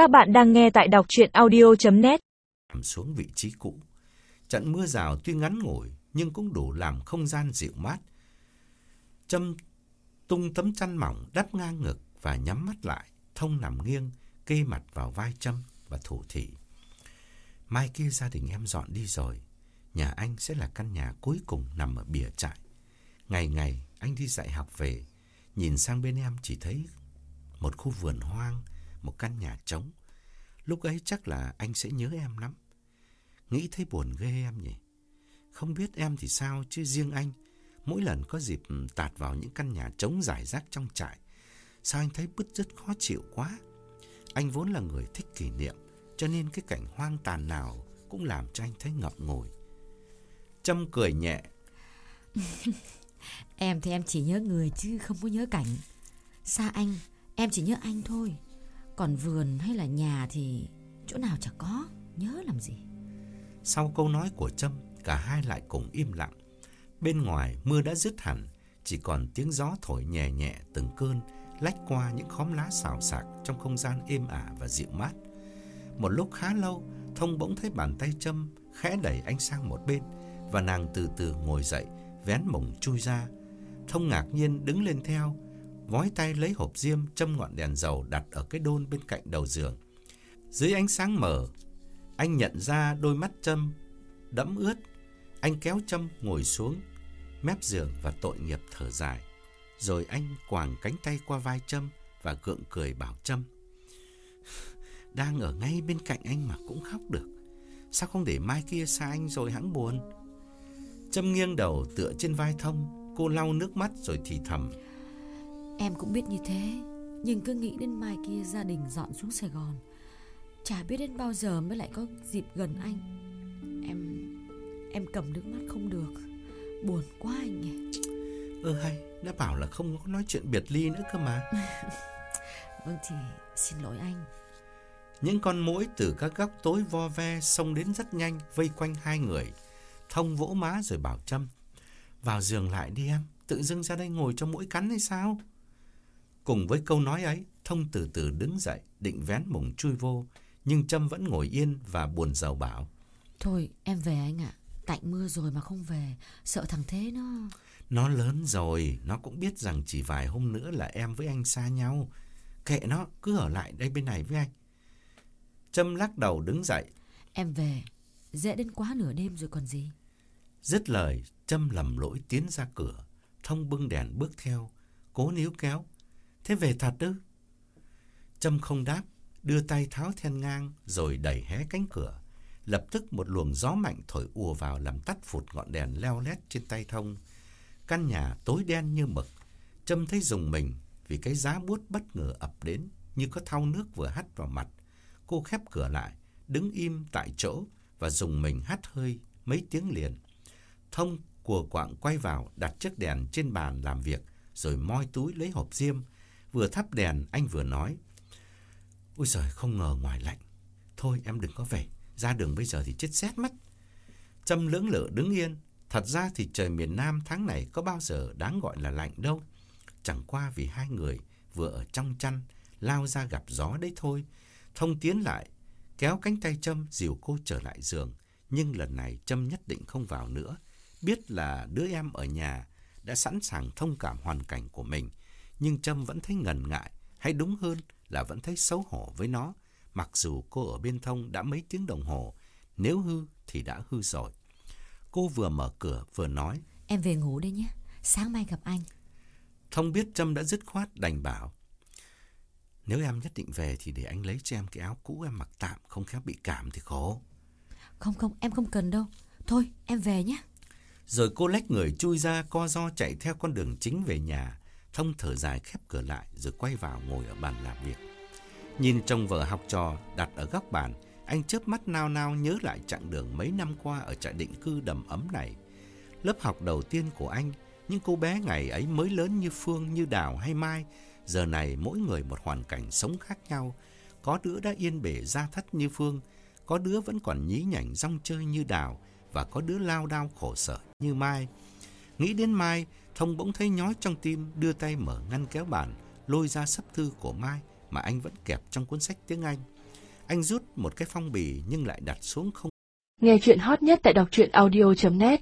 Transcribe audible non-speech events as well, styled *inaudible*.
Các bạn đang nghe tại đọc chuyện audio.net xuống vị trí cũ. Trận mưa rào tuy ngắn ngủi nhưng cũng đủ làm không gian dịu mát. Trâm tung tấm chăn mỏng đắp ngang ngực và nhắm mắt lại, thông nằm nghiêng, kê mặt vào vai Trâm và thủ thị. Mai kia gia đình em dọn đi rồi, nhà anh sẽ là căn nhà cuối cùng nằm ở bìa trại. Ngày ngày anh đi dạy học về, nhìn sang bên em chỉ thấy một khu vườn hoang, một căn nhà trống. Lúc ấy chắc là anh sẽ nhớ em lắm. Nghĩ thấy buồn ghê em nhỉ. Không biết em thì sao chứ riêng anh, mỗi lần có dịp ừ, tạt vào những căn nhà trống rải rác trong trại, sao anh thấy bứt rất khó chịu quá. Anh vốn là người thích kỷ niệm, cho nên cái cảnh hoang tàn nào cũng làm cho anh thấy ngậm ngùi. Trâm cười nhẹ. *laughs* Em thì em chỉ nhớ người chứ không có nhớ cảnh. Xa anh, em chỉ nhớ anh thôi. Còn vườn hay là nhà thì chỗ nào chả có, nhớ làm gì. Sau câu nói của Trâm, cả hai lại cùng im lặng. Bên ngoài mưa đã dứt hẳn, chỉ còn tiếng gió thổi nhẹ nhẹ từng cơn, lách qua những khóm lá xào xạc trong không gian êm ả và dịu mát. Một lúc khá lâu, Thông bỗng thấy bàn tay Trâm khẽ đẩy anh sang một bên và nàng từ từ ngồi dậy, vén mồng chui ra. Thông ngạc nhiên đứng lên theo, vói tay lấy hộp diêm châm ngọn đèn dầu đặt ở cái đôn bên cạnh đầu giường. Dưới ánh sáng mờ, anh nhận ra đôi mắt châm đẫm ướt. Anh kéo châm ngồi xuống mép giường và tội nghiệp thở dài. Rồi anh quàng cánh tay qua vai châm và gượng cười bảo châm *laughs* Đang ở ngay bên cạnh anh mà cũng khóc được. Sao không để mai kia xa anh rồi hãng buồn? châm nghiêng đầu tựa trên vai Thông, cô lau nước mắt rồi thì thầm. Em cũng biết như thế, nhưng cứ nghĩ đến mai kia gia đình dọn xuống Sài Gòn. Chả biết đến bao giờ mới lại có dịp gần anh. Em em cầm nước mắt không được. Buồn quá anh nhỉ. Ơ hay, đã bảo là không có nói chuyện biệt ly nữa cơ mà. *laughs* Vâng thì xin lỗi anh. Những con muỗi từ các góc tối vo ve xông đến rất nhanh vây quanh hai người. Thông vỗ má rồi bảo Trâm. Vào giường lại đi em, tự dưng ra đây ngồi cho mũi cắn hay sao? Cùng với câu nói ấy, Thông từ từ đứng dậy, định vén mùng chui vô, nhưng Trâm vẫn ngồi yên và buồn rầu bảo. Thôi em về anh ạ, tạnh mưa rồi mà không về, sợ thằng Thế nó... Nó lớn rồi, nó cũng biết rằng chỉ vài hôm nữa là em với anh xa nhau. Kệ nó, cứ ở lại đây bên này với anh. Trâm lắc đầu đứng dậy. Em về, dễ đến quá nửa đêm rồi còn gì. Dứt lời, Trâm lầm lỗi tiến ra cửa. Thông bưng đèn bước theo, cố níu kéo. Thế về thật ư? Trâm không đáp, đưa tay tháo then ngang rồi đẩy hé cánh cửa. Lập tức một luồng gió mạnh thổi ùa vào làm tắt phụt ngọn đèn leo lét trên tay Thông. Căn nhà tối đen như mực. Trâm thấy dùng mình vì cái giá buốt bất ngờ ập đến như có thau nước vừa hắt vào mặt. Cô khép cửa lại, đứng im tại chỗ và dùng mình hắt hơi mấy tiếng liền. Thông của quạng quay vào đặt chiếc đèn trên bàn làm việc rồi moi túi lấy hộp diêm. Vừa thắp đèn anh vừa nói. Ôi giời không ngờ ngoài lạnh. Thôi em đừng có về, ra đường bây giờ thì chết rét mất. Trâm lưỡng lự đứng yên. Thật ra thì trời miền Nam tháng này có bao giờ đáng gọi là lạnh đâu. Chẳng qua vì hai người vừa ở trong chăn, lao ra gặp gió đấy thôi. Thông tiến lại, kéo cánh tay Trâm dìu cô trở lại giường. Nhưng lần này Trâm nhất định không vào nữa. Biết là đứa em ở nhà đã sẵn sàng thông cảm hoàn cảnh của mình. Nhưng Trâm vẫn thấy ngần ngại, hay đúng hơn là vẫn thấy xấu hổ với nó. Mặc dù cô ở bên Thông đã mấy tiếng đồng hồ, nếu hư thì đã hư rồi. Cô vừa mở cửa vừa nói. Em về ngủ đây nhé, sáng mai gặp anh. Thông biết Trâm đã dứt khoát đành bảo. Nếu em nhất định về thì để anh lấy cho em cái áo cũ em mặc tạm, không khéo bị cảm thì khổ. Không không, em không cần đâu. Thôi, em về nhé. Rồi cô lách người chui ra co do chạy theo con đường chính về nhà. Thông thở dài khép cửa lại rồi quay vào ngồi ở bàn làm việc. Nhìn chồng vợ học trò đặt ở góc bàn, anh chớp mắt nao nao nhớ lại chặng đường mấy năm qua ở trại định cư đầm ấm này. Lớp học đầu tiên của anh, những cô bé ngày ấy mới lớn như Phương, như Đào hay Mai, giờ này mỗi người một hoàn cảnh sống khác nhau. Có đứa đã yên bể ra thất như Phương, có đứa vẫn còn nhí nhảnh rong chơi như Đào và có đứa lao đao khổ sở như Mai. Nghĩ đến Mai, Thông bỗng thấy nhói trong tim đưa tay mở ngăn kéo bàn, lôi ra sắp thư của Mai mà anh vẫn kẹp trong cuốn sách tiếng Anh. Anh rút một cái phong bì nhưng lại đặt xuống không. Nghe chuyện hot nhất tại đọc truyện audio.net